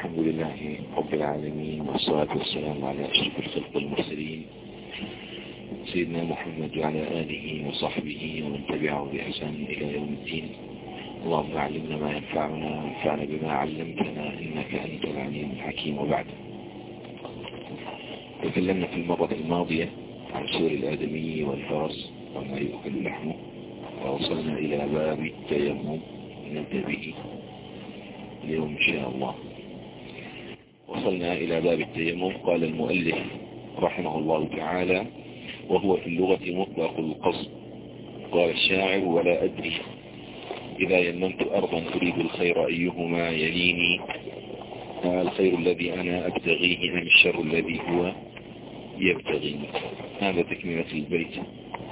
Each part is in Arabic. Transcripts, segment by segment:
الحمد لله رب العالمين والصلاة والسلام على أشرف الخلق المرسلين سيدنا محمد وعلى آله وصحبه ومن تبعه بإحسان إلى يوم الدين. اللهم علمنا ما ينفعنا وانفعنا بما علمتنا إنك أنت العليم الحكيم. وبعد تكلمنا في المرة الماضية عن سور الآدمي والفرس وما يؤكل لحمه ووصلنا إلى باب التيمم. نبدأ به اليوم إن شاء الله. وصلنا إلى باب التيمم. قال المؤلف رحمه الله تعالى وهو في اللغة مطلق القصد. قال الشاعر ولا أدري. إذا يممت أرضا أريد الخير أيهما يليني. الخير الذي أنا أبتغيه أم الشر الذي هو يبتغيني هذا تكملة البيت.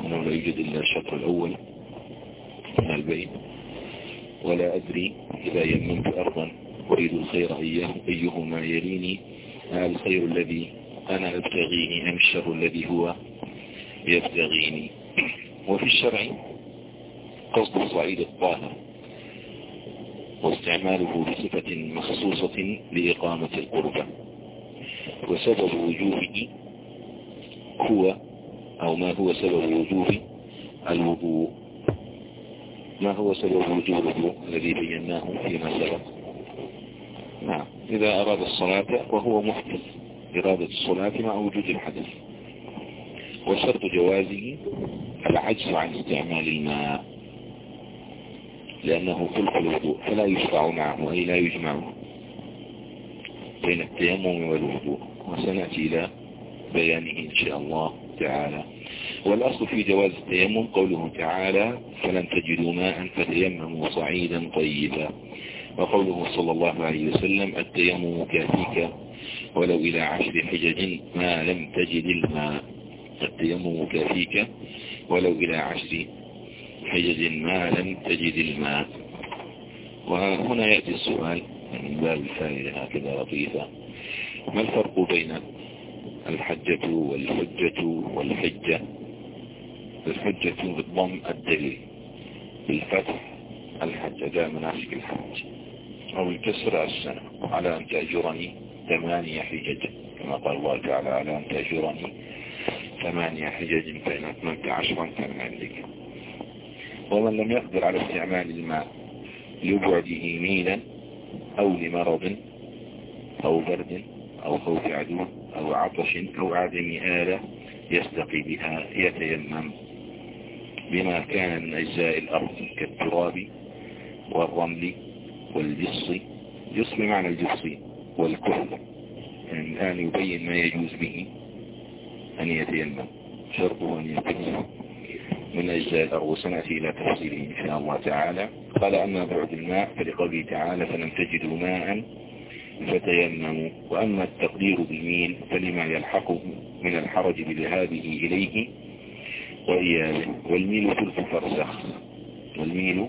أنه لا يوجد إلا الشطر الأول. من البيت. ولا أدري. إذا يممت أرضا أريد الخير أيهما يليني؟ الخير الذي أنا أبتغيه أم الشر الذي هو يبتغيني؟ وفي الشرع قصد الصعيد الطاهر واستعماله بصفة مخصوصة لإقامة القربة. وسبب وجوبه هو أو ما هو سبب وجوب الوضوء. ما هو سبب وجوب الوضوء الذي بيناه فيما سبق؟ نعم. إذا أراد الصلاة وهو محدث إرادة الصلاة مع وجود الحدث. وشرط جوازه العجز عن استعمال الماء. لأنه خلق الوضوء فلا يشرع معه أي لا يجمع بين التيمم والوضوء. وسنأتي إلى بيانه إن شاء الله تعالى. والأصل في جواز التيمم قوله تعالى فلم تجدوا ماء فتيمموا صعيدا طيبا. وقوله صلى الله عليه وسلم التيمم كافيك ولو إلى عشر حجج ما لم تجد الماء. التيمم كافيك ولو إلى عشر حجج ما لم تجد الماء. وهنا يأتي السؤال من باب الفائدة هكذا لطيفة. ما الفرق بين الحجة والحجة والحجة؟ الحجة بالضم الدليل. بالفتح الحج ده مناسك الحج. أو الكسر السنة على أن تأجرني ثمانية حجج كما قال الله تعالى على أن تأجرني ثمانية حجج فإن أتممت عشرا كان عندك ومن لم يقدر على استعمال الماء لبعده ميلا أو لمرض أو برد أو خوف عدو أو عطش أو عدم آلة يستقي بها يتيمم بما كان من أجزاء الأرض كالتراب والرمل والجص جص بمعنى الجص والكحل يعني الآن يبين ما يجوز به أن يتيمم شرطه أن يكون من أجزاء الأرض وسنأتي إلى تفصيله إن شاء الله تعالى. قال أما بعد الماء فلقوله تعالى فلم تجدوا ماء فتيمموا. وأما التقدير بالميل فلما يلحقه من الحرج بذهابه إليه وإيابه والميل ثلث فرسخ. والميل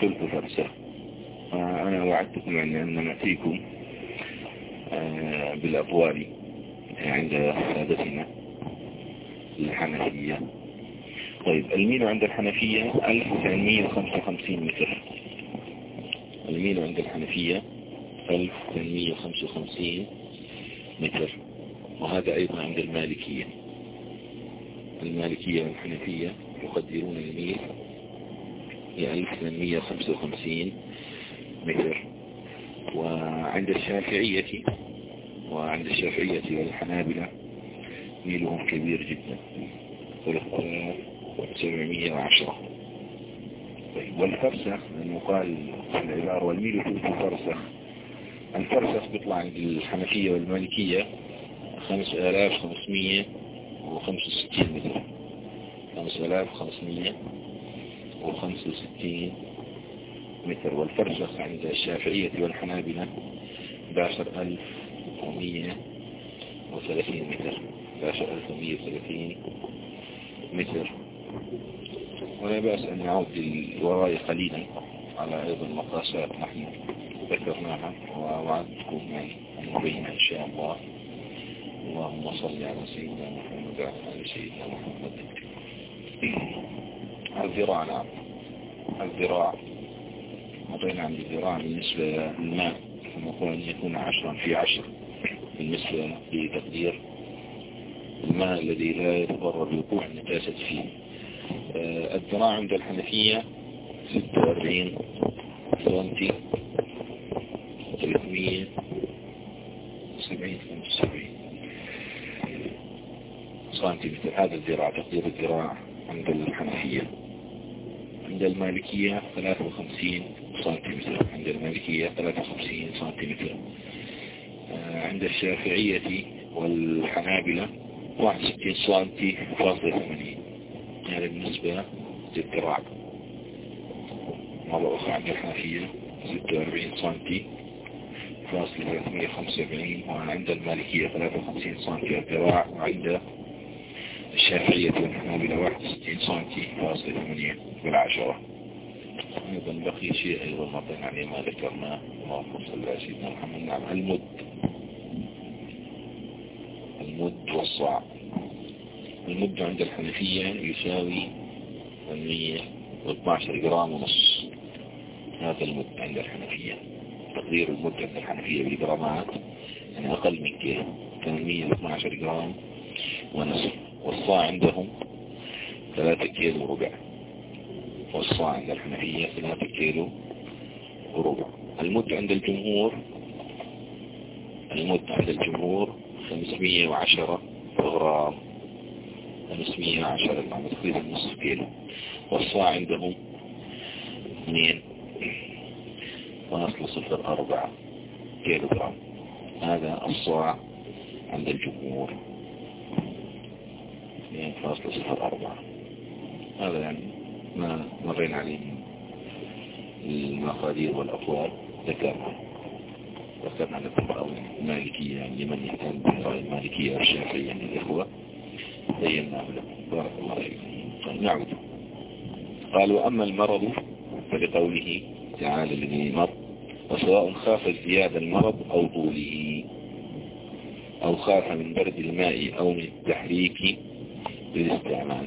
ثلث فرسخ. أنا وعدتكم يعني أن نأتيكم بالأطوال عند سادتنا الحنفية. طيب الميل عند الحنفية 1855 متر. الميل عند الحنفية 1855 متر. وهذا أيضا عند المالكية. المالكية والحنفية يقدرون الميل ل 1855 متر وعند الشافعية وعند الشافعية والحنابلة ميلهم كبير جدا 710 طيب والفرسخ لأنه قال العبارة والميل في الفرسخ. الفرسخ بيطلع عند الحنفية والمالكية 5565 متر 5565 متر والفرسخ عند الشافعية والحنابلة 11130 متر. 11130 متر. ولا بأس أن نعود للوراء قليلا. على أيضا مقاسات نحن ذكرناها ووعدتكم أن نبين إن شاء الله. اللهم صل على سيدنا محمد وعلى سيدنا محمد. الذراع نعم. الذراع. أعطينا عن الذراع بالنسبة للماء رحمه أن يكون عشرا في عشر بالنسبة لتقدير الماء الذي لا يتضرر بوقوع النجاسة فيه. آه، الذراع عند الحنفية 46 سنتي 370 75 سنتيمتر. هذا الذراع تقدير الذراع عند الحنفية. عند المالكية 53 سنتيمتر عند المالكية 53 سنتيمتر. آه، عند الشافعية والحنابلة 61 سنتي فاصلة 80 هذا بالنسبة للذراع مرة أخرى عند الحنفية 46 سنتي فاصلة 375 وعند المالكية 53 سنتي الذراع. وعند الشافعية والحنابلة 61 سنتي فاصلة 8 بالعشرة. أيضا بقي شيء أيضا مرتين عليه ما ذكرناه اللهم صل على سيدنا محمد. نعم المد. المد والصاع المد عند الحنفية يساوي 112 جرام ونص. هذا المد عند الحنفية. تقدير المد عند الحنفية بالجرامات يعني أقل من كيلو 812 جرام ونصف والصاع عندهم 3 كيلو وربع. والصاع عند الحنفية 3 كيلو وربع المد عند الجمهور المد عند الجمهور 510 غرام 510 غرام تقريبا نصف كيلو. والصاع عندهم 2 فاصل صفر أربعة كيلو جرام هذا الصاع عند الجمهور. 2.04 هذا يعني ما مرينا عليه المقادير والأطوال ذكرنا. ذكرنا لكم بعض المالكية لمن يهتم بالرأي المالكية والشافعية يعني الإخوة بيناه لكم. بارك الله فيكم. نعود. قال وأما المرض فلقوله تعالى الذي مر وسواء خاف ازدياد المرض أو طوله أو خاف من برد الماء أو من التحريك للاستعمال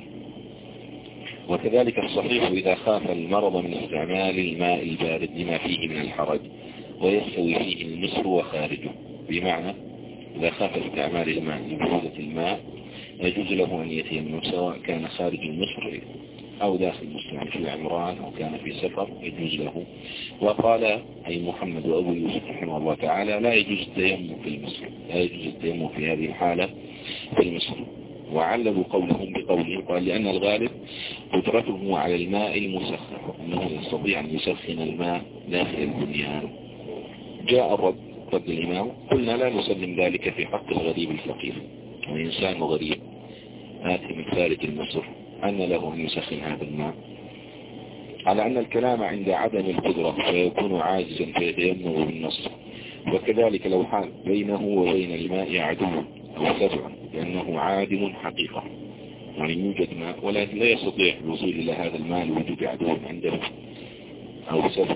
وكذلك الصحيح إذا خاف المرض من استعمال الماء البارد لما فيه من الحرج ويستوي فيه المصر وخارجه. بمعنى إذا خاف استعمال الماء لبرودة الماء يجوز له أن يتيمم سواء كان خارج المصر أو داخل المسلم في عمران أو كان في سفر يجوز له. وقال أي محمد وأبو يوسف رحمه الله تعالى لا يجوز التيمم في المصر لا يجوز التيمم في هذه الحالة في المصر وعللوا قولهم بقولهم قال لأن الغالب قدرته على الماء المسخن أنه يستطيع أن يسخن الماء داخل البنيان. جاء الرد رد الإمام قلنا لا نسلم ذلك في حق الغريب الفقير. وإنسان غريب. آتي من خارج المصر أن له أن يسخن هذا الماء. على أن الكلام عند عدم القدرة فيكون عاجزا فيتيمم بالنص وكذلك لو حال بينه وبين الماء عدو. أو سبع لأنه عادم حقيقة. يعني يوجد ماء ولكن لا يستطيع الوصول إلى هذا الماء لوجود عدو عنده أو سبع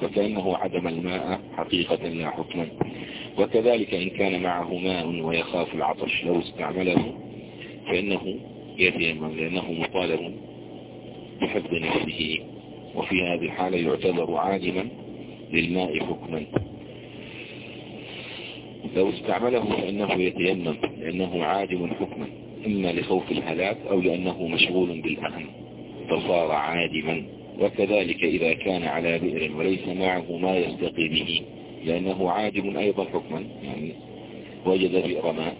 فكأنه عدم الماء حقيقة لا حكما وكذلك إن كان معه ماء ويخاف العطش لو استعمله فإنه يتيمم لأنه مطالب بحفظ نفسه. وفي هذه الحالة يعتبر عادما للماء حكما. لو استعمله فإنه يتيمم لأنه عادم حكما إما لخوف الهلاك أو لأنه مشغول بالأهم فصار عادما. وكذلك إذا كان على بئر وليس معه ما يستقي به لأنه عادم أيضا حكما يعني وجد بئر ماء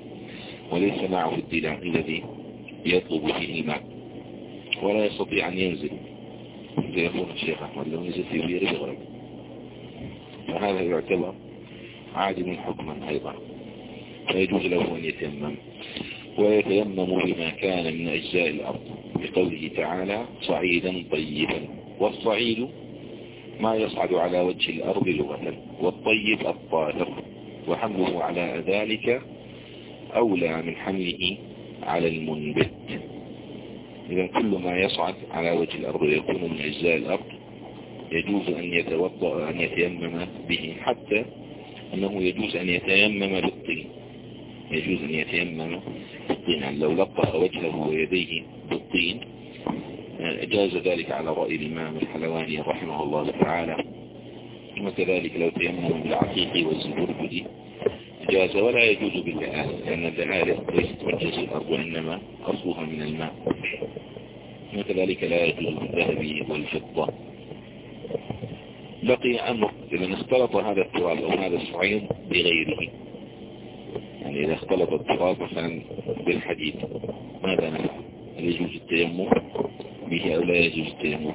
وليس معه الدلاء الذي يطلب فيه الماء ولا يستطيع أن ينزل. زي الشيخ أحمد لو نزل في بئر يغرق فهذا يعتبر عادم حكما أيضا. فيجوز له أن يتيمم ويتيمم بما كان من أجزاء الأرض. بقوله تعالى صعيدا طيبا. والصعيد ما يصعد على وجه الأرض لغة والطيب الطاهر. وحمله على ذلك أولى من حمله على المنبت. إذا كل ما يصعد على وجه الأرض ويكون من أجزاء الأرض. يجوز أن يتوضأ أن يتيمم به حتى أنه يجوز أن يتيمم بالطين. يجوز أن يتيمم بالطين. يعني لو لطخ وجهه ويديه بالطين جاز ذلك على رأي الإمام الحلواني رحمه الله تعالى. وكذلك لو تيمم بالعقيق والزبرجد جاز ولا يجوز باللآل لأن اللآل ليست جنس الأرض وإنما أصلها من الماء. وكذلك لا يجوز بالذهب والفضة. بقي أمر إذا اختلط هذا التراب أو هذا الصعيد بغيره. يعني إذا اختلط التراب مثلا بالحديد ماذا نفعل؟ هل يجوز التيمم؟ به أو لا يجوز التيمم؟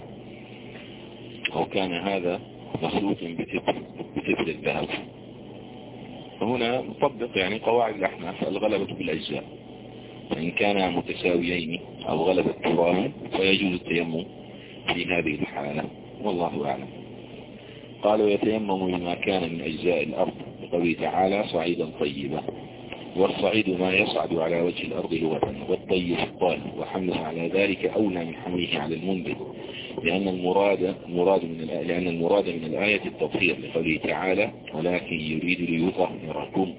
أو كان هذا مخلوط بتبر الذهب؟ فهنا نطبق يعني قواعد الأحناف الغلبة بالأجزاء. فإن كانا متساويين أو غلب التراب فيجوز التيمم في هذه الحالة. والله أعلم. قالوا يتيمم بما كان من أجزاء الأرض بقوله تعالى صعيدا طيبا. والصعيد ما يصعد على وجه الأرض لغة والطيب الطاهر. وحمله على ذلك أولى من حمله على المنبت لأن المراد المراد من لأن المراد من الآية التطهير لقوله تعالى ولكن يريد ليطهركم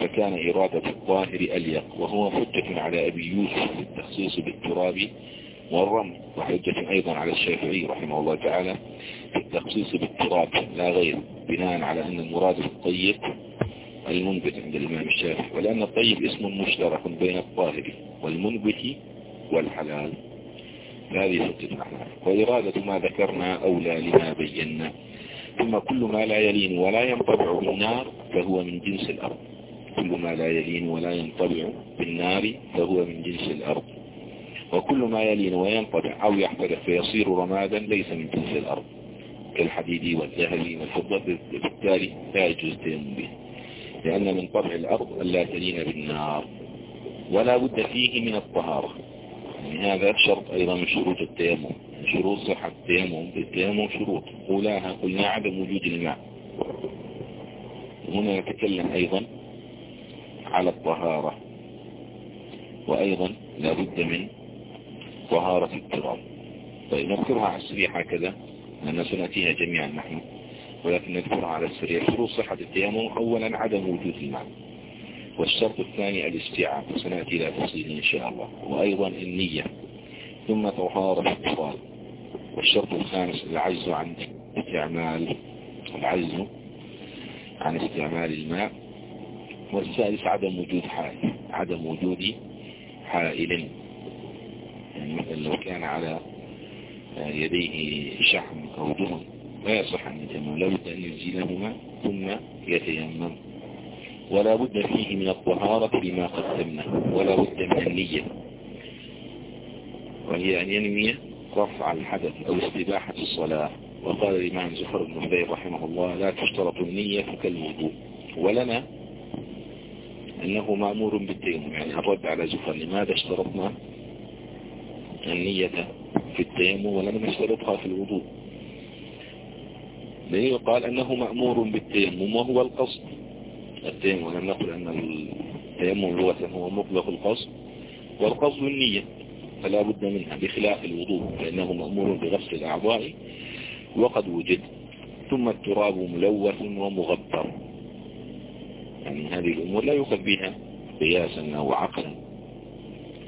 فكان إرادة الطاهر أليق. وهو حجة على أبي يوسف في التخصيص بالتراب والرمل وحجة أيضا على الشافعي رحمه الله تعالى في التخصيص بالتراب لا غير بناء على أن المراد بالطيب المنبت عند الإمام الشافعي ولأن الطيب اسم مشترك بين الطاهر والمنبت والحلال. هذه حجة الأحناف وإرادة ما ذكرنا أولى لما بينا. ثم كل ما لا يلين ولا ينطبع بالنار فهو من جنس الأرض. كل ما لا يلين ولا ينطبع بالنار فهو من جنس الأرض. وكل ما يلين وينطبع أو يحترق فيصير رمادا ليس من جنس الأرض كالحديد والذهب والفضة بالتالي لا يجوز التيمم به لأن من طبع الأرض ألا تلين بالنار ولا بد فيه من الطهارة. يعني هذا شرط أيضا من شروط التيمم شروط صحة التيمم بالتيمم شروط. أولاها قلنا عدم وجود الماء. هنا نتكلم أيضا على الطهارة وأيضا لا بد من طهارة التراب. طيب نذكرها على السريع هكذا لأن سنأتيها جميعا نحن ولكن نذكرها على السريع. شروط صحة التيمم أولا عدم وجود الماء والشرط الثاني الاستيعاب. وسنأتي إلى تفصيل إن شاء الله. وأيضا النية ثم طهارة التراب والشرط الخامس العجز عن استعمال العجز عن استعمال الماء. والسادس عدم وجود حائل عدم وجود حائل. يعني مثلا لو كان على يديه شحم أو دهن لا يصح أن يتيمم لابد أن يزيلهما ثم يتيمم. ولا بد فيه من الطهارة لما قدمنا ولا بد من النية. وهي أن ينوي رفع الحدث أو استباحة الصلاة. وقال الإمام زفر بن حبيب رحمه الله لا تشترط النية كالوضوء ولنا أنه مأمور بالتيمم. يعني الرد على زفر لماذا اشترطنا النية في التيمم ولم نشترطها في الوضوء. لأنه قال أنه مأمور بالتيمم وهو القصد؟ التيمم ألم نقل أن التيمم لغة هو مطلق القصد. والقصد النية فلا بد منها بخلاف الوضوء فإنه مأمور بغسل الأعضاء وقد وجد. ثم التراب ملوث ومغبر يعني هذه الأمور لا يؤخذ بها قياسا أو عقلا.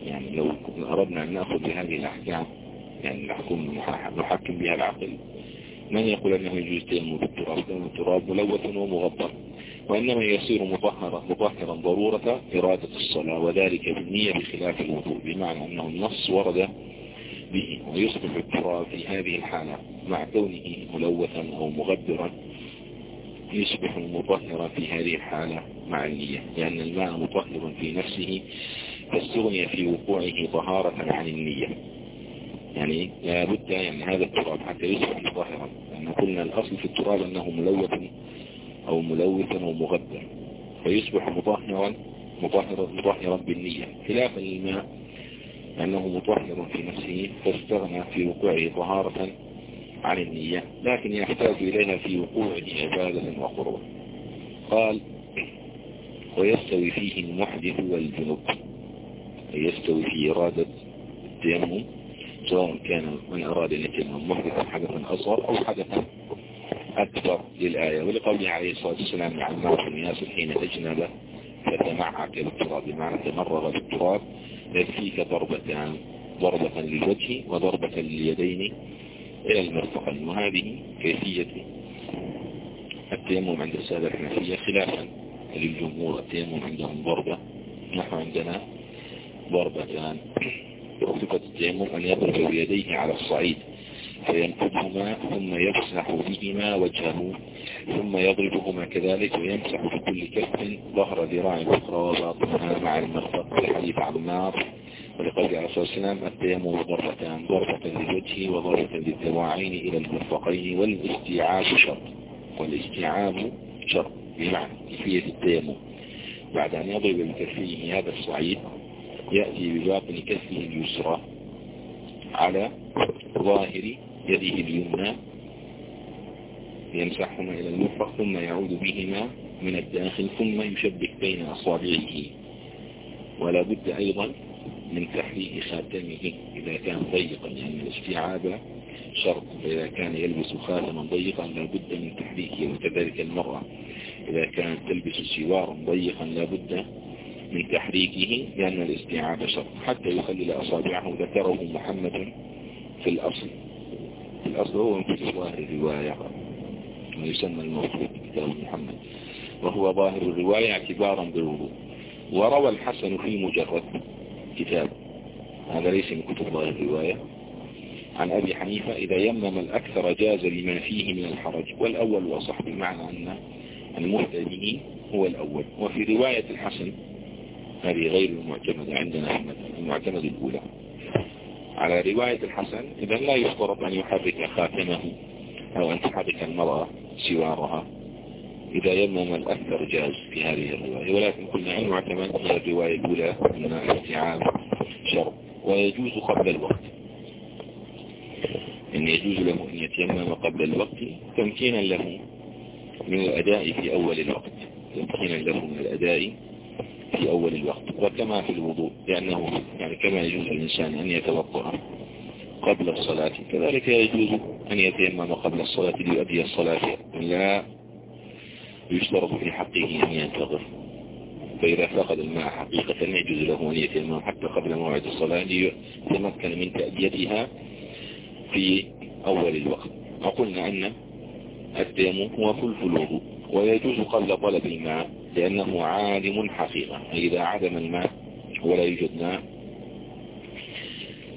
يعني لو أردنا أن نأخذ بهذه الأحكام يعني نحكم نحكم بها العقل. من يقول أنه يجوز تيمم بالتراب؟ لأن التراب ملوث ومغبر. وإنما يصير مطهرا مطهرا ضرورة إرادة الصلاة وذلك بالنية بخلاف الوضوء بمعنى أنه النص ورد به ويصبح التراب في هذه الحالة مع كونه ملوثا أو مغبرا يصبح مطهرا في هذه الحالة مع النية لأن الماء مطهر في نفسه فاستغني في وقوعه طهارة عن النية. يعني لابد يعني هذا التراب حتى يصبح مطهرا. لأن قلنا الأصل في التراب أنه ملوث أو ملوثا أو مغبر فيصبح مطهرا مطهرا مطهرا بالنية. خلافا للماء أنه مطهر في نفسه فاستغنى في وقوعه طهارة عن النية. لكن يحتاج إليها في وقوعه عبادة وقربة قال ويستوي فيه المحدث والجنوب يستوي في إرادة التيمم سواء كان من أراد أن يتيمم محدثا حدثا أصغر أو حدثا أكبر للآية. ولقوله عليه الصلاة والسلام عمار بن ياسر حين أجنب فتمعك بالتراب بمعنى تمرغ بالتراب يكفيك ضربتان ضربة للوجه وضربة لليدين إلى المرفقين وهذه كيفية التيمم عند السادة الحنفية خلافا للجمهور. التيمم عندهم ضربة نحن عندنا ضربتان وصفة التيمم أن يضرب بيديه على الصعيد فينفذهما ثم يمسح بهما وجهه ثم يضربهما كذلك ويمسح بكل كف ظهر ذراع الأخرى وباطنها مع المرفق لحديث عمار ولقول عليه الصلاة والسلام التيمم ضربتان ضربة للوجه وضربة للذراعين إلى المرفقين والاستيعاب شر والاستيعاب شر بمعنى كيفية التيمم بعد أن يضرب بكفيه هذا الصعيد يأتي بباطن كفه اليسرى على ظاهر يده اليمنى يمسحهما إلى المرفق ثم يعود بهما من الداخل ثم يشبك بين أصابعه. ولا بد أيضا من تحريك خاتمه إذا كان ضيقا يعني الاستيعاب شرط إذا كان يلبس خاتما ضيقا لا بد من تحريكه وكذلك المرأة إذا كانت تلبس سوارا ضيقا لا بد من تحريكه لأن الاستيعاب شرط حتى يخلل أصابعه ذكره محمد في الأصل. في الأصل هو من ظاهر الرواية ويسمى الموجود كتاب محمد وهو ظاهر الرواية اعتبارا بالوضوء. وروى الحسن في مجرد كتاب. هذا ليس من كتب ظاهر الرواية. عن أبي حنيفة إذا يمم الأكثر جاز لمن فيه من الحرج. والأول وصح بمعنى أن المهتدي هو الأول. وفي رواية الحسن هذه غير المعتمدة عندنا المعتمد الأولى. على رواية الحسن إذا لا يشترط أن يحرك خاتمه أو أن تحرك المرأة سوارها إذا يمم الأكثر جاز في هذه الرواية. ولكن قلنا المعتمد هي الرواية الأولى من الاستيعاب شرط ويجوز قبل الوقت. أن يجوز له أن يتيمم قبل الوقت تمكينا له من الأداء في أول الوقت تمكينا له من الأداء في أول الوقت وكما في الوضوء لأنه يعني كما يجوز للإنسان أن يتوضأ قبل الصلاة كذلك يجوز أن يتيمم قبل الصلاة ليؤدي الصلاة لا يشترط في حقه أن ينتظر فإذا فقد الماء حقيقة يجوز له أن يتيمم حتى قبل موعد الصلاة ليتمكن من تأديتها في أول الوقت. وقلنا أن التيمم هو فلف الوضوء ويجوز قبل طلب الماء لأنه عالم حقيقة إذا عدم الماء ولا يوجد ماء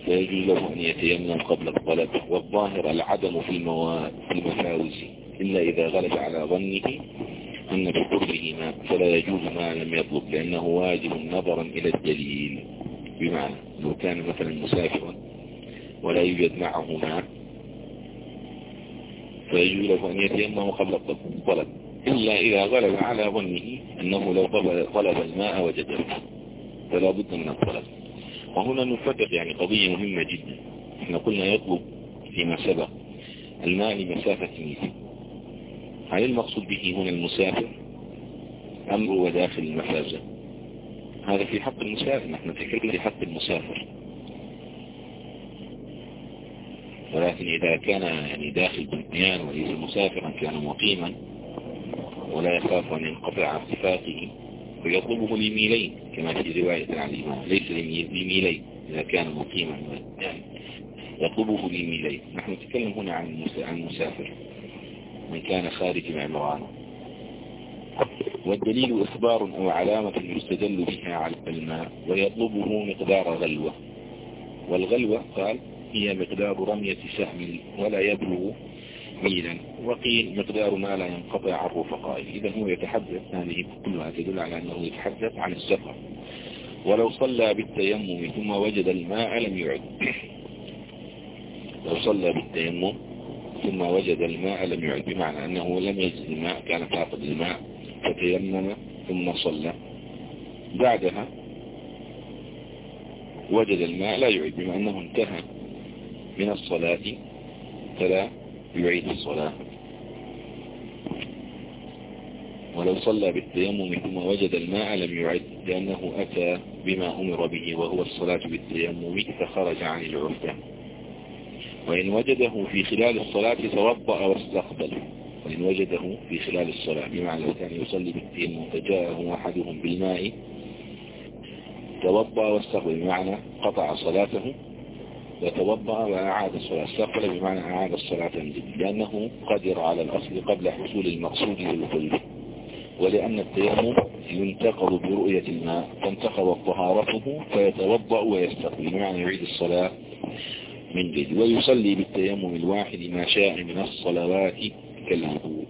فيجوز له أن يتيمم قبل الطلب والظاهر العدم في المفاوز إلا إذا غلب على ظنه أن بقربه ماء فلا يجوز ما لم يطلب لأنه واجب نظرا إلى الدليل. بمعنى لو كان مثلا مسافرا ولا يوجد معه ماء فيجوز له أن يتيمم قبل الطلب إلا إذا غلب على ظنه أنه لو طلب الماء وجده فلا بد من الطلب وهنا نفتق يعني قضية مهمة جدا. إحنا قلنا يطلب فيما سبق الماء لمسافة ميل هل المقصود به هنا المسافر؟ أم هو داخل المفازة؟ هذا في حق المسافر نحن نتكلم في حق المسافر. ولكن إذا كان يعني داخل بنيان وليس مسافرا كان مقيما ولا يخاف أن ينقطع اتفاقه فيطلبه لميلين كما في رواية عن الإمام. ليس لميلين إذا كان مقيما. يعني يطلبه لميلين نحن نتكلم هنا عن المسافر من كان خارج العمران والدليل إخبار أو علامة يستدل بها على الماء ويطلبه مقدار غلوة. والغلوة قال هي مقدار رمية سهم ولا يبلغ ميلا وقيل مقدار ما لا ينقطع عن رفقائه. إذا هو يتحدث هذه كلها تدل على أنه يتحدث عن السفر. ولو صلى بالتيمم ثم وجد الماء لم يعد. لو صلى بالتيمم ثم وجد الماء لم يعد. بمعنى أنه لم يجد الماء كان فاقد الماء فتيمم ثم صلى. بعدها وجد الماء لا يعد. بما أنه انتهى من الصلاة فلا يعيد الصلاة. ولو صلى بالتيمم ثم وجد الماء لم يعد لأنه أتى بما أمر به وهو الصلاة بالتيمم فخرج عن العرفة وإن وجده في خلال الصلاة توضأ واستقبل. وإن وجده في خلال الصلاة بمعنى لو كان يصلي بالتيمم فجاءه أحدهم بالماء توضأ واستقبل بمعنى قطع صلاته وتوضأ وأعاد الصلاة استقبل بمعنى أعاد الصلاة لأنه قدر على الأصل قبل حصول المقصود للخلف ولأن التيمم ينتقض برؤية الماء فانتقضت طهارته فيتوضأ ويستقبل بمعنى يعيد الصلاة من جديد ويصلي بالتيمم الواحد ما شاء من الصلوات كالوضوء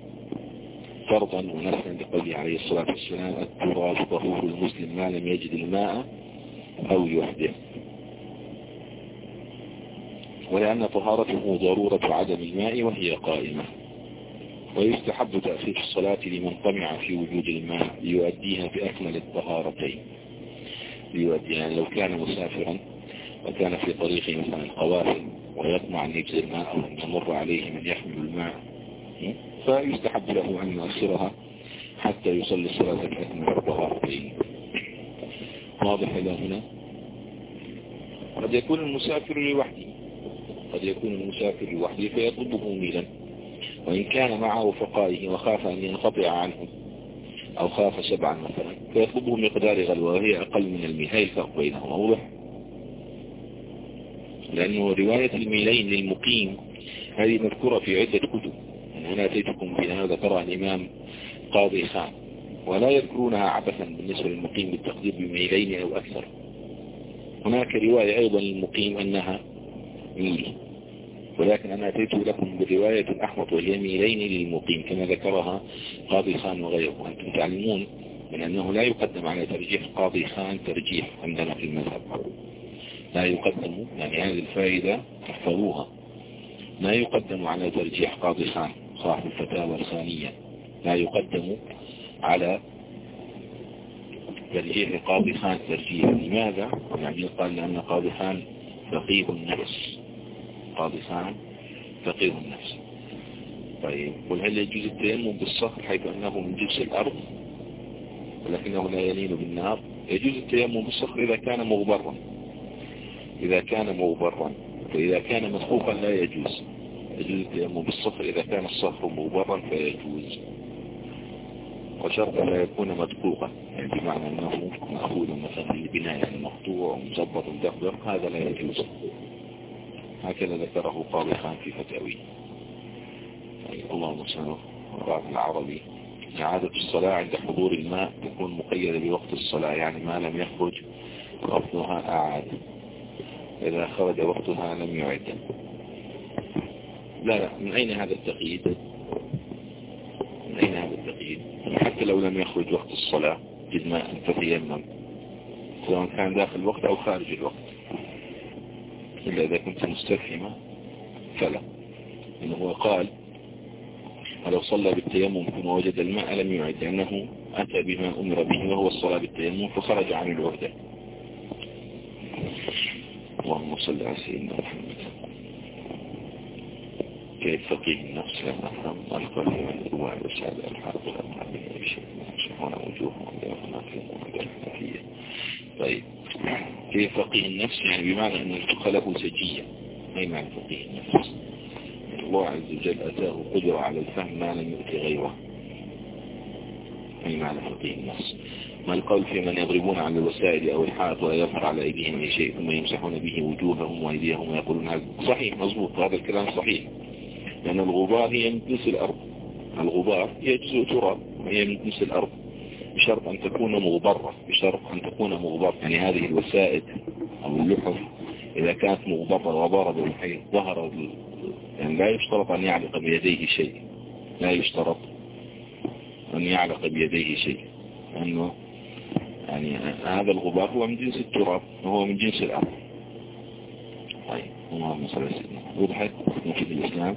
فرضا ونفلا لقوله عليه الصلاة والسلام التراب طهور المسلم ما لم يجد الماء أو يحدث. ولأن طهارته ضرورة عدم الماء وهي قائمة. ويستحب تأخير الصلاة لمن طمع في وجود الماء ليؤديها بأكمل الطهارتين. ليؤدي يعني لو كان مسافرا وكان في طريقه مثلا القوافل ويطمع أن يجزي الماء أو أن يمر عليه من يحمل الماء فيستحب له أن يؤخرها حتى يصلي الصلاة بأكمل الطهارتين. واضح إلى هنا؟ قد يكون المسافر لوحده. قد يكون المسافر لوحده فيطلبه ميلا وإن كان مع رفقائه وخاف أن ينقطع عنه أو خاف سبعا مثلا فيطلبه مقدار غلوة وهي أقل من الميل هاي الفرق بينهما واضح؟ لأنه رواية الميلين للمقيم هذه مذكورة في عدة كتب هنا أتيتكم بها ذكرها الإمام قاضي خان ولا يذكرونها عبثا بالنسبة للمقيم بالتقدير بميلين أو أكثر. هناك رواية أيضا للمقيم أنها ميل ولكن أنا أتيت لكم برواية الأحمط وهي ميلين للمقيم كما ذكرها قاضي خان وغيره. وأنتم تعلمون من أنه لا يقدم على ترجيح قاضي خان ترجيح عندنا في المذهب. لا يقدم يعني هذه الفائدة تحفظوها. لا يقدم على ترجيح قاضي خان صاحب الفتاوى الخانية. لا يقدم على ترجيح قاضي خان ترجيح. لماذا؟ يعني قال لأن قاضي خان فقيه النفس. قاضي خان فقيه النفس. طيب قل هل يجوز التيمم بالصخر حيث أنه من جنس الأرض ولكنه لا يلين بالنار؟ يجوز التيمم بالصخر إذا كان مغبرا. إذا كان مغبرا. فإذا كان مسحوقا لا يجوز. يجوز التيمم بالصخر إذا كان الصخر مغبرا فيجوز. وشرط لا يكون مدقوقا يعني بمعنى أنه مأخوذ مثلا للبناء يعني مقطوع ومظبط مدقدق هذا لا يجوز. هكذا ذكره قاضي خان في فتاوي. يعني اللهم صل وبعد العربي. إعادة الصلاة عند حضور الماء تكون مقيدة بوقت الصلاة يعني ما لم يخرج وقتها أعاد. إذا خرج وقتها لم يعد. لا لا من أين هذا التقييد؟ من أين هذا التقييد؟ حتى لو لم يخرج وقت الصلاة جد ماء فتيمم سواء كان داخل الوقت أو خارج الوقت. إلا إذا كنت مستفهمة فلا. إنه هو قال ولو صلى بالتيمم ثم وجد الماء لم يعد لأنه أتى بما أمر به وهو الصلاة بالتيمم فخرج عن الوحدة. اللهم صل على سيدنا محمد. كيف فقيه النفس لم نفهم القلب والقوى والسعادة والأمر به بشيء يمسحون وجوههم بأخلاقهم فيه طيب. كيف فقيه النفس؟ يعني بمعنى أن الفقه له سجية أي معنى فقيه النفس؟ الله عز وجل أتاه قدرة على الفهم ما لم يؤتي غيره. أي معنى فقيه النفس؟ ما القول في من يضربون على الوسائل أو الحائط ولا يظهر على أيديهم أي شيء ثم يمسحون به وجوههم وأيديهم ويقولون هذا صحيح مضبوط. هذا الكلام صحيح. لأن الغبار هي جنس الأرض. الغبار هي جزء تراب وهي من الأرض. بشرط أن تكون مغبرة بشرط أن تكون مغبرة. يعني هذه الوسائد أو اللحف إذا كانت مغبرة وضرب بحيث ظهر يعني لا يشترط أن يعلق بيديه شيء. لا يشترط أن يعلق بيديه شيء. لأنه يعني هذا الغبار هو من جنس التراب وهو من جنس الأرض. طيب اللهم صل على سيدنا وضحت في الإسلام.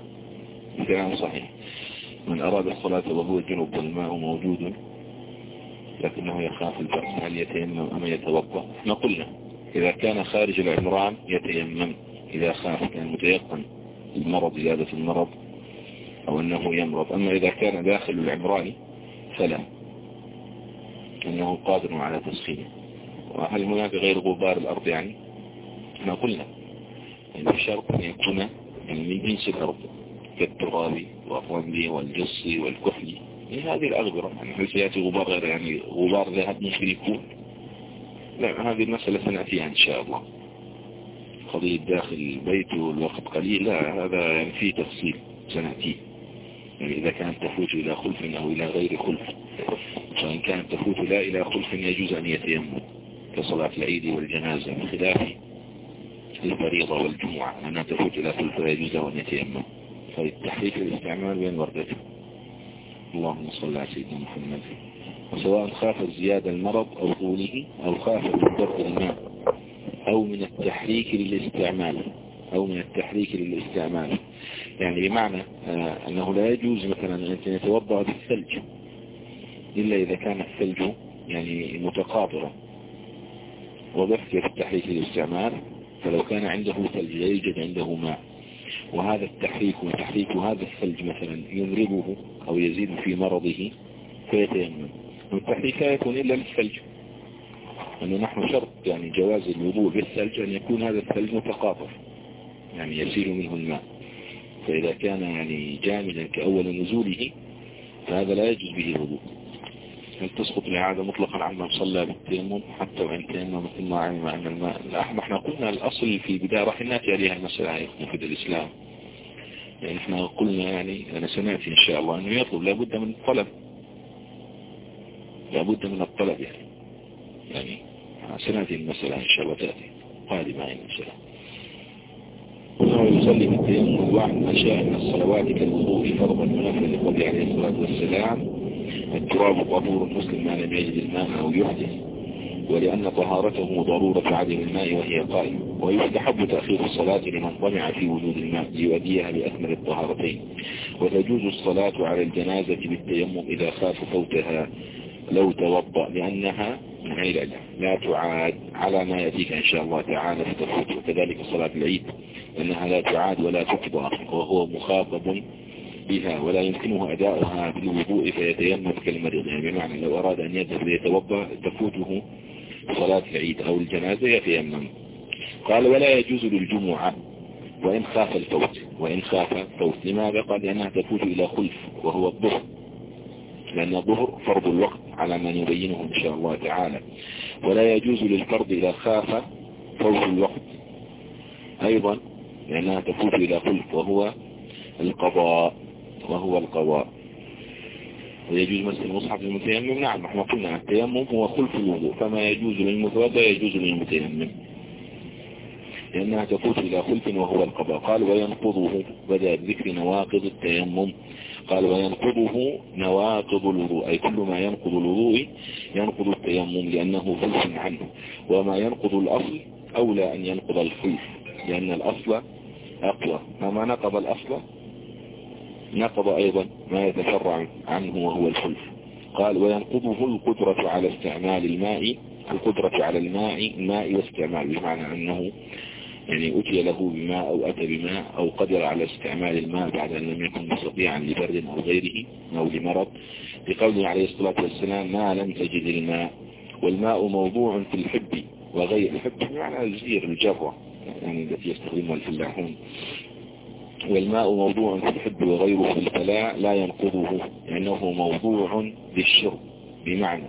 كلام صحيح. من أراد الصلاة وهو جنوب والماء موجود. لكنه يخاف البأس هل يتيمم أم يتوضا ما قلنا إذا كان خارج العمران يتيمم إذا خاف كان متيقن المرض زيادة المرض أو أنه يمرض. أما إذا كان داخل العمران فلا أنه قادر على تسخينه. وهل هناك غير غبار الأرض يعني؟ ما قلنا يعني الشرط أن يكون يعني من جنس الأرض كالتراب والرمل والجص والكحل. يعني هذه الأغبرة يعني هل سيأتي غبار غير يعني غبار ذهب ممكن يكون لا هذه المسألة سنأتيها إن شاء الله. قضية داخل البيت والوقت قليل. لا هذا يعني فيه تفصيل سنأتيه يعني إذا كانت تفوت إلى خلف أو إلى غير خلف. فإن كانت تفوت لا إلى خلف يجوز أن يتيمم كصلاة العيد والجنازة بخلاف الفريضة والجمعة. أنها تفوت إلى خلف يجوز أن يتيمم. فالتحريك الاستعمال بين وردته. اللهم صل على سيدنا محمد. وسواء خاف زيادة المرض أو طوله أو خاف من ضرب الماء أو من التحريك للاستعمال أو من التحريك للاستعمال. يعني بمعنى آه، أنه لا يجوز مثلا أن يتوضأ بالثلج إلا إذا كان الثلج يعني متقاطرا وضحك في التحريك للاستعمال فلو كان عنده ثلج لا يوجد عنده ماء. وهذا التحريك وتحريك هذا الثلج مثلا يمرضه أو يزيد في مرضه فيتيمم. والتحريك لا يكون إلا للثلج أنه نحن شرط يعني جواز الوضوء بالثلج أن يكون هذا الثلج متقاطر يعني يسيل منه الماء. فإذا كان يعني جامدا كأول نزوله فهذا لا يجوز به الوضوء. هل تسقط الإعادة مطلقا عما صلى بالتيمم حتى وإن تيمم ثم علم أن الماء لا. إحنا قلنا الأصل في بداية راح نأتي عليها المسألة يا في الإسلام. يعني إحنا قلنا يعني أنا سمعت إن شاء الله أنه يطلب لابد من الطلب. لابد من الطلب يعني. يعني سنأتي المسألة إن شاء الله تأتي قادمة إن شاء الله وهو يصلي بالتيمم واحد ما شاء من الصلوات كالوضوء فرضا ونفلا لقول عليه الصلاة والسلام. التراب طهور المسلم ما لم يجد الماء أو يحدث ولأن طهارته ضرورة عدم الماء وهي قائمة. ويستحب تأخير الصلاة لمن طمع في وجود الماء ليؤديها بأكمل الطهارتين. وتجوز الصلاة على الجنازة بالتيمم إذا خاف فوتها لو توضأ لأنها علل لا تعاد على ما يأتيك إن شاء الله تعالى فتفوت وكذلك صلاة العيد أنها لا تعاد ولا تقضى وهو مخاطب بها ولا يمكنه أداؤها بالوضوء فيتيمم كالمريض يعني بمعنى لو أراد أن يذهب ليتوضأ تفوته صلاة العيد أو الجنازة يتيمم. قال ولا يجوز للجمعة وإن خاف الفوت. وإن خاف فوت لماذا؟ قال لأنها تفوت إلى خلف وهو الظهر. لأن الظهر فرض الوقت على ما نبينه إن شاء الله تعالى. ولا يجوز للفرض إذا خاف فوت الوقت. أيضا لأنها تفوت إلى خلف وهو القضاء. وهو القضاء ويجوز مس المصحف للمتيمم نعم إحنا قلنا التيمم هو خلف الوضوء فما يجوز للمتوضا يجوز للمتيمم. لأنها تفوت إلى خلف وهو القضاء. قال وينقضه بدأ بذكر نواقض التيمم. قال وينقضه نواقض الوضوء. أي كل ما ينقض الوضوء ينقض التيمم لأنه خلف عنه. وما ينقض الأصل أولى أن ينقض الخلف لأن الأصل أقوى. فما نقض الأصل؟ نقض أيضا ما يتفرع عنه وهو الخلف. قال وينقضه القدرة على استعمال الماء القدرة على الماء الماء واستعمال بمعنى أنه يعني أتي له بماء أو أتى بماء أو قدر على استعمال الماء بعد أن لم يكن مستطيعا لبرد أو غيره أو لمرض. بقوله عليه الصلاة والسلام ما لم تجد الماء. والماء موضوع في الحب وغير الحب بمعنى الزير الجرة يعني التي يستخدمها الفلاحون. والماء موضوع في الحب وغيره في الفلاء لا ينقضه لأنه موضوع للشرب بمعنى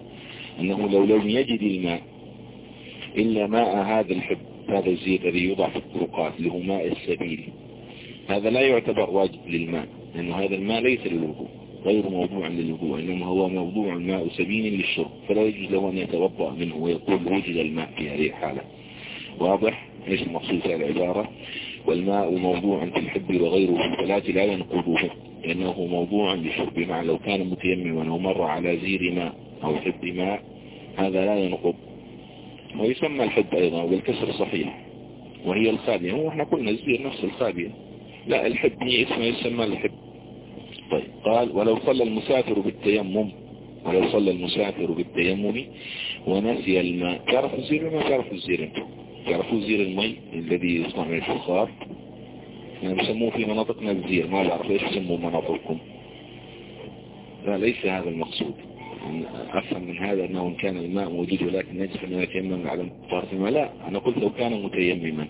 أنه لو لم يجد الماء إلا ماء هذا الحب هذا الزيت الذي يوضع في الطرقات اللي هو ماء السبيل هذا لا يعتبر واجب للماء لأنه هذا الماء ليس للوضوء غير موضوع للوضوع إنما هو موضوع ماء سبيل للشرب فلا يجوز له أن يتوضأ منه ويقول وجد الماء في هذه الحالة. واضح؟ إيش المقصود في العبارة؟ والماء موضوع في الحب وغيره الثلاث لا ينقضه لأنه موضوع لشرب مع لو كان متيمما ومر على زير ماء أو حب ماء هذا لا ينقض. ويسمى الحب أيضا بالكسر صحيح وهي الخابية هو إحنا قلنا الزير نفس الخابية لا الحب هي اسمه يسمى الحب. طيب قال ولو صلى المسافر بالتيمم ولو صلى المسافر بالتيمم ونسي الماء. تعرف الزير ما تعرف الزير؟ أنتم تعرفوا زير المي الذي يصنع من الفخار يعني بيسموه في مناطقنا الزير. ما بعرف ليش يسموه مناطقكم. لا ليس هذا المقصود. أفهم من هذا أنه إن كان الماء موجود ولكن نجد أنه يتيمم على طهارة الماء لا أنا قلت لو كان متيمما.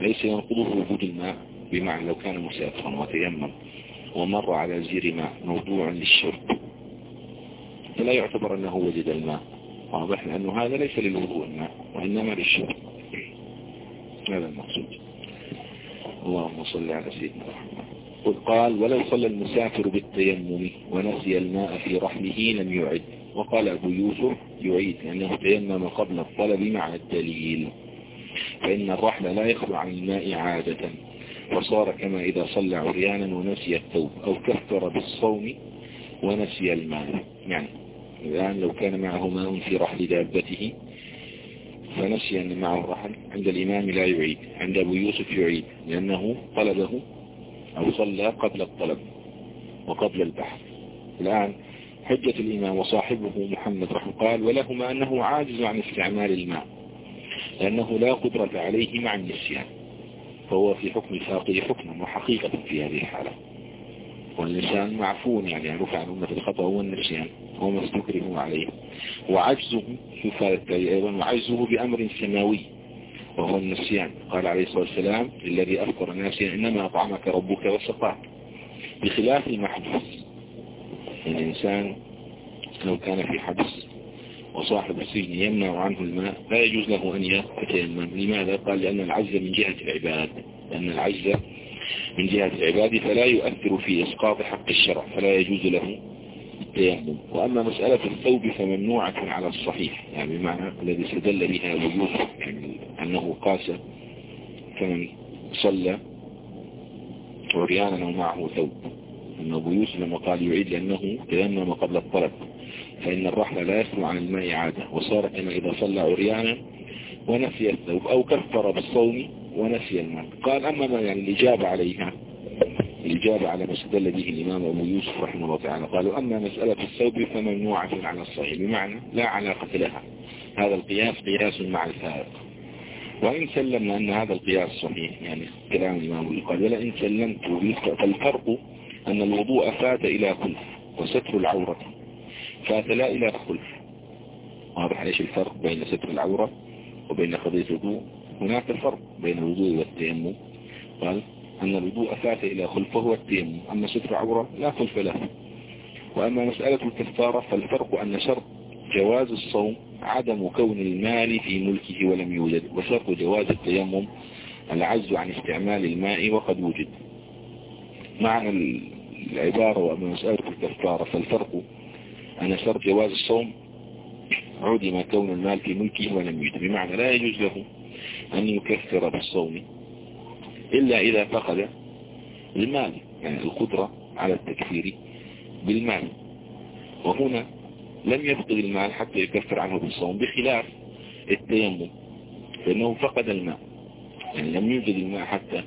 ليس ينقضه وجود الماء. بمعنى لو كان مسافرا وتيمم ومر على زير ماء موضوع للشرب. فلا يعتبر أنه وجد الماء. واضح؟ لأنه هذا ليس للوضوء الماء وإنما للشرب. هذا المقصود. اللهم صل على سيدنا محمد. قل قال ولو صلى المسافر بالتيمم ونسي الماء في رحله لم يعد. وقال أبو يوسف يعيد لأنه تيمم قبل الطلب مع الدليل. فإن الرحل لا يخلو عن الماء عادة. وصار كما إذا صلى عريانا ونسي الثوب أو كفر بالصوم ونسي الماء. يعني الآن لو كان معه ماء في رحل دابته فنسي أن معه رحل عند الإمام لا يعيد عند أبو يوسف يعيد لأنه طلبه أو صلى قبل الطلب وقبل البحث. الآن حجة الإمام وصاحبه محمد رحمه قال ولهما أنه عاجز عن استعمال الماء لأنه لا قدرة عليه مع النسيان فهو في حكم الفاقد حكما وحقيقة في هذه الحالة. والنسيان معفون يعني رفع عن أمة الخطأ هو النسيان هو ما استكره عليه. وعجزه شوف أيضا وعجزه بأمر سماوي وهو النسيان. قال عليه الصلاة والسلام الذي أذكر ناسيا إنما أطعمك ربك وسقاك. بخلاف المحدث الإنسان لو كان في حبس وصاحب السجن يمنع عنه الماء لا يجوز له أن يتيمم. لماذا؟ قال لأن العجز من جهة العباد. لأن العجز من جهة العباد فلا يؤثر في إسقاط حق الشرع فلا يجوز له التيمم وأما مسألة الثوب فممنوعة على الصحيح يعني بمعنى الذي استدل بها يوسف يعني أنه قاس كمن صلى عريانا ومعه ثوب. أن أبو يوسف لما قال يعيد لأنه تيمم قبل الطلب فإن الرحل لا يخلو عن الماء عادة. وصار كما إذا صلى عريانا ونسي الثوب أو كفر بالصوم ونسي الماء. قال أما ما يعني الإجابة عليها الإجابة على ما استدل به الإمام أبو يوسف رحمه الله تعالى قالوا أما مسألة الثوب فممنوعة على الصحيح بمعنى لا علاقة لها. هذا القياس قياس مع الفارق. وإن سلمنا أن هذا القياس صحيح يعني كلام الإمام قال ولئن سلمت فالفرق أن الوضوء فات إلى خلف وستر العورة فات لا إلى خلف. واضح إيش الفرق بين ستر العورة وبين قضية الوضوء؟ هناك فرق بين الوضوء والتيمم. قال أن الوضوء فات إلى خلف وهو التيمم أما ستر عورة لا خلف له. وأما مسألة الكفارة فالفرق أن شرط جواز الصوم عدم كون المال في ملكه ولم يوجد وشرط جواز التيمم العجز عن استعمال الماء وقد وجد. معنى العبارة وأما مسألة الكفارة فالفرق أن شرط جواز الصوم عدم كون المال في ملكه ولم يوجد. بمعنى لا يجوز له أن يكفر بالصوم. إلا إذا فقد المال يعني القدرة على التكفير بالمال. وهنا لم يفقد المال حتى يكفر عنه بالصوم بخلاف التيمم فإنه فقد الماء يعني لم يوجد الماء حتى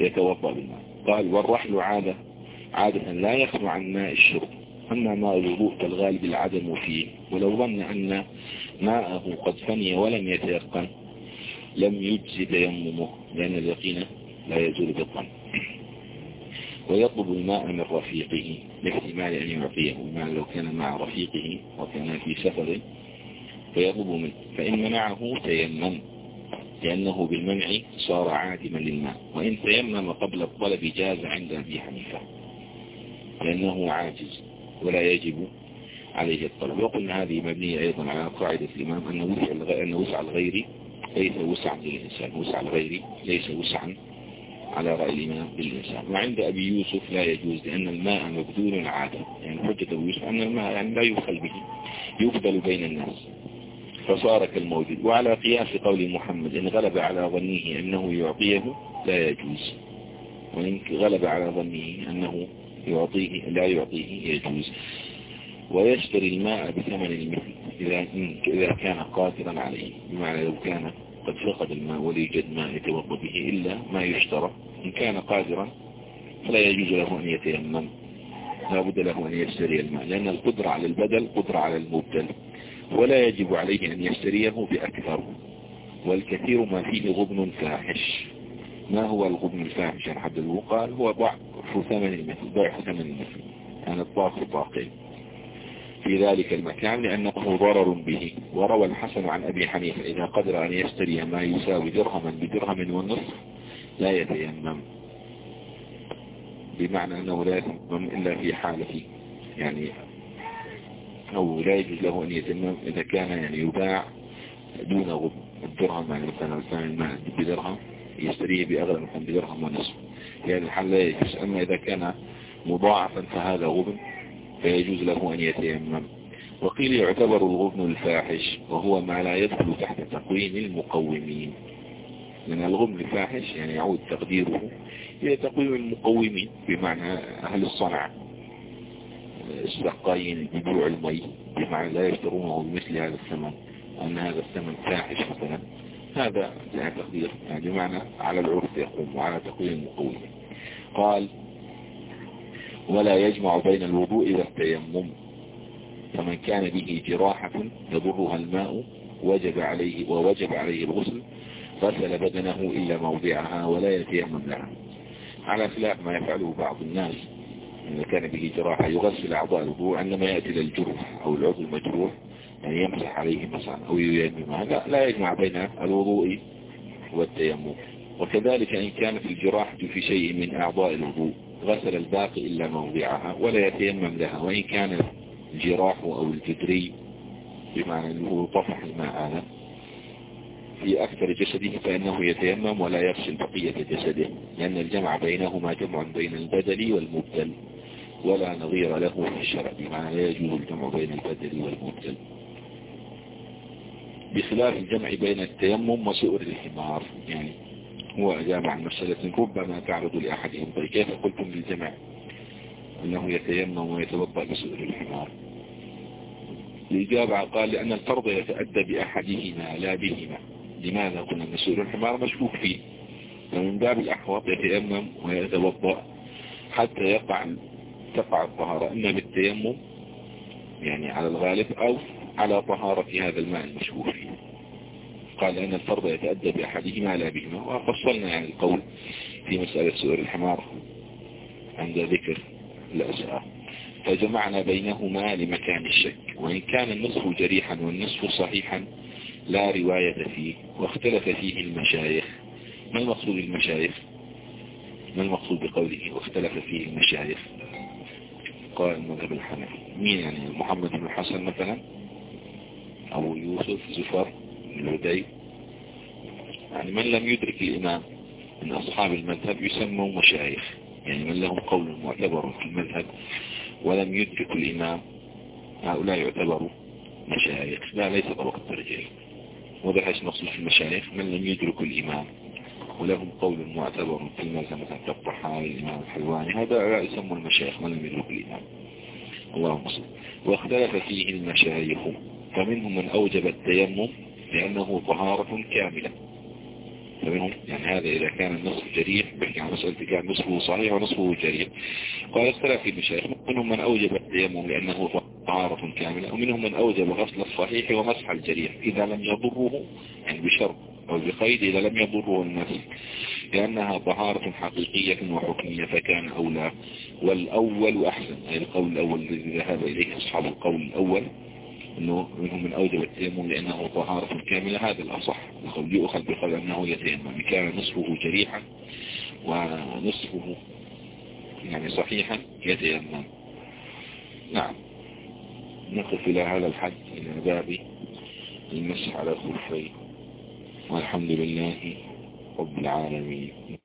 يتوضأ بالماء قال والرحل عادة عادة لا يخلو عن ماء الشرب أما ماء الوضوء فالغالب العدم فيه. ولو ظن أن ماءه قد فني ولم يتيقن لم يجزي تيممه لأن اليقين لا يزول بالظن ويطلب الماء من رفيقه لاحتمال أن يعطيه الماء لو كان مع رفيقه وكان في سفر. فيطلب منه فإن منعه تيمم لأنه بالمنع صار عادما للماء. وإن تيمم قبل الطلب جاز عند أبي حنيفة لأنه عاجز ولا يجب عليه الطلب. وقلنا هذه مبنية أيضا على قاعدة الإمام أن وسع الغير ليس وسعا للإنسان وسع الغير ليس وسعا على رأي الإمام للإنسان وعند أبي يوسف لا يجوز لأن الماء مبذول عادة يعني حجة أبي يوسف أن الماء يعني لا يبخل به يقبل بين الناس. فصار كالموجود. وعلى قياس قول محمد إن غلب على ظنه أنه يعطيه لا يجوز. وإن غلب على ظنه أنه يعطيه لا يعطيه يجوز. ويشتري الماء بثمن المثل إذا كان قادرا عليه بمعنى لو كان قد فقد الماء ولا يوجد ماء يتوضأ به إلا ما يشترى. إن كان قادرا فلا يجوز له أن يتيمم. لا بد له أن يشتري الماء لأن القدرة على البدل قدرة على المبدل ولا يجب عليه أن يشتريه بأكثر. والكثير ما فيه غبن فاحش. ما هو الغبن الفاحش عن حد الوقال هو ضعف ثمن المثل ضعف ثمن المثل. كان الطاق طاقين في ذلك المكان لأنه ضرر به. وروى الحسن عن أبي حنيفة إذا قدر أن يشتري ما يساوي درهما بدرهم والنصف لا يتيمم. بمعنى أنه لا يتيمم إلا في حالة يعني أو لا يجوز له أن يتيمم إذا كان يعني يباع دون غبن الدرهم يعني مثلا الماء بدرهم يشتريه بأغلى من بدرهم ونصف. هذا الحال لا يجوز. أما إذا كان مضاعفا فهذا غبن فيجوز له أن يتيمم. وقيل يعتبر الغبن الفاحش وهو ما لا يدخل تحت تقويم المقومين. لأن الغبن الفاحش يعني يعود تقديره إلى تقويم المقومين بمعنى أهل الصنعة السقايين ببيوع المي بمعنى لا يشترونه بمثل هذا الثمن أن هذا الثمن فاحش مثلا. هذا يعني تقدير يعني بمعنى على العرف يقوم وعلى تقويم المقومين. قال ولا يجمع بين الوضوء والتيمم. فمن كان به جراحة يضرها الماء وجب عليه ووجب عليه الغسل غسل بدنه إلا موضعها ولا يتيمم لها على خلاف ما يفعله بعض الناس إذا كان به جراحة يغسل أعضاء الوضوء عندما يأتي للجرح أو العضو المجروح يعني يمسح عليه مثلا أو ييمم. لا, لا يجمع بين الوضوء والتيمم. وكذلك إن كانت الجراحة في شيء من أعضاء الوضوء. غسل الباقي إلا موضعها ولا يتيمم لها وإن كان الجراح أو الجدري بمعنى أنه طفح الماء هذا في أكثر جسده فإنه يتيمم ولا يغسل بقية جسده لأن الجمع بينهما جمع بين البدل والمبدل ولا نظير له في الشرع بمعنى لا يجوز الجمع بين البدل والمبدل. بخلاف الجمع بين التيمم وسؤر الحمار يعني هو أجاب عن مسألة ربما تعرض لأحدهم طيب كيف قلتم للجمع أنه يتيمم ويتوضأ بسؤر الحمار. الإجابة قال لأن الفرض يتأدى بأحدهما لا بهما. لماذا قلنا أن سؤر الحمار مشكوك فيه؟ فمن باب الأحوط يتيمم ويتوضأ حتى يقع تقع الطهارة. إما بالتيمم يعني على الغالب أو على طهارة هذا الماء المشكوك فيه. قال أن الفرض يتأدى بأحدهما لا بهما وفصلنا يعني القول في مسألة سؤر الحمار عند ذكر الأسئلة فجمعنا بينهما لمكان الشك وإن كان النصف جريحا والنصف صحيحا لا رواية فيه واختلف فيه المشايخ. ما المقصود المشايخ ما المقصود بقوله واختلف فيه المشايخ؟ قال المذهب الحنفي. مين يعني؟ محمد بن الحسن مثلا؟ أبو يوسف زفر؟ الهدي يعني من لم يدرك الإمام من أصحاب المذهب يسموا مشايخ. يعني من لهم قول معتبر في المذهب ولم يدرك الإمام هؤلاء يعتبروا مشايخ. لا ليس طبق الترجيح حيث مقصود في المشايخ من لم يدرك الإمام ولهم قول معتبر في المذهب. مثلا كالطحاوي الإمام الحلواني. هذا يسمى المشايخ من لم يدرك الإمام اللهم صل. واختلف فيه المشايخ. فمنهم من أوجب التيمم لأنه طهارة كاملة. فمنهم يعني هذا إذا كان النصف جريح بحكي عن مسألة كان نصفه صحيح ونصفه جريح. قال اختلف المشايخ منهم من أوجب التيمم لأنه طهارة كاملة ومنهم من أوجب غسل الصحيح ومسح الجريح إذا لم يضره يعني بشرط أو بقيد إذا لم يضره المسح لأنها طهارة حقيقية وحكمية فكان أولى. والأول أحسن أي القول الأول الذي ذهب إليه أصحاب القول الأول. أنه منهم من أوجب التيمم لأنه طهارة كاملة هذا القول يؤخذ بقول أنه يتيمم. كان نصفه جريحا ونصفه يعني صحيحا يتيمم. نعم. نقف إلى هذا الحد إلى باب المسح على الخلفين والحمد لله رب العالمين.